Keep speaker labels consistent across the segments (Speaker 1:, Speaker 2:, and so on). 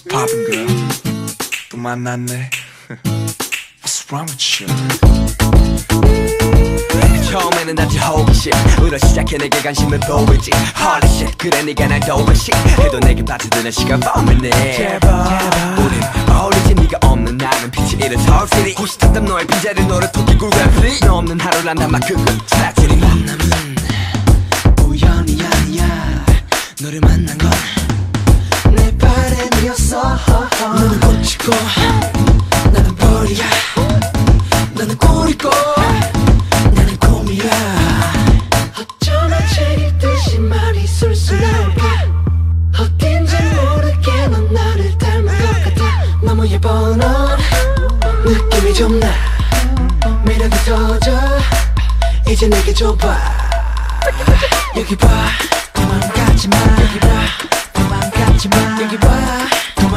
Speaker 1: What's poppin' girl? 또 만났네 What's wrong with you?
Speaker 2: 처음에는 단지. 호기심 으로 시작해 내게 관심을 보이지. Holy shit 그래 네가 날 도외시 해도 내게 빠져드는 시간뿐이네. 제발. 우린 어울리지 네가 없는 나는 빛이 잃은 서울 city. 답답 너의 빈자리 너를 토끼 굴간 플리? 너 없는 하루란 단막 그건 tragedy 꽃이고 나는 벌이야. 너는 꿀이고. 나는 곰이야. 어쩌면 책일 듯이 말이 술술 나올까 어딘지 모르게 넌 나를 닮은 것 같아. 너무 예뻐 넌. 느낌이 좀나. 매력이 터져. 이제 내게 줘봐. 여기 봐. 도망가지마. 여기 봐. 도망가지마. 여기 봐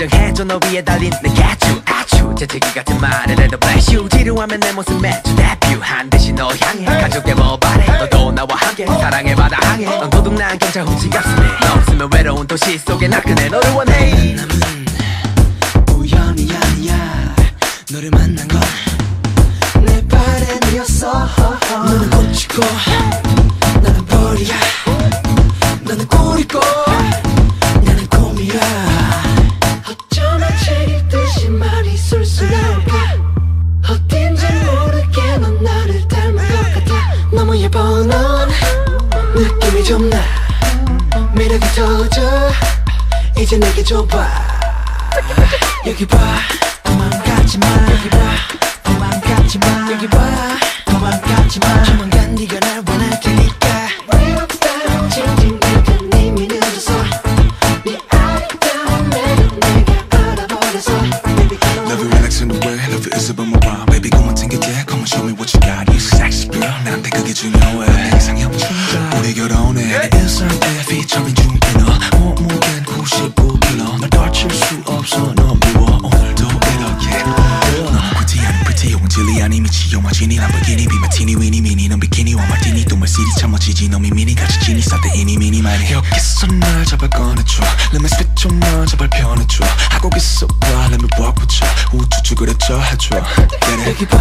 Speaker 2: 인정해줘 너 위에 달린 내 개추 아추 재채기 같은 말을 해도 bless you. 지루하면 내 모습 매주 데뷔한 듯이 너 향해. 가족의 뭐 바래 너도 나와 함께. 사랑의 바다 항해 넌 도둑난 경찰 훔친 가슴에. 너 없으면 외로운 도시 속에 나그네 너를 원해. 남은 우연이 아니야. 너를 만난 건 내 바람이었어. 너는 꽃이고 나는 벌이야 느낌이 좀나 매력이 터져. 이제 내게 줘봐. 여기 봐. 도망가지마. 여기 봐. 도망가지마. 여기 봐. 도망가지마
Speaker 1: 미치 영화지니 람보르기니 비마티니 위니 미니 넌 비키니 와 마티니 또 멀시리 참 멋지지 너 미미니 같이 지니 싸대 이니 미니 마니 여기서 날 잡아 꺼내줘. Let me on 날 제발 편해줘. 하고 있어 봐 Let me walk with you 우쭈쭈 그랬죠 해줘?
Speaker 2: 여기 봐.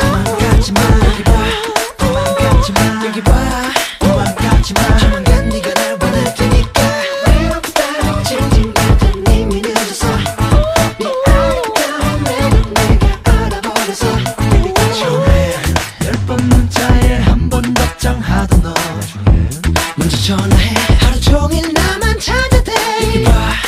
Speaker 2: 도망가지 마. 여기 봐 도와줄래? 먼저 전화해. 하루 종일 나만 찾아대. 이봐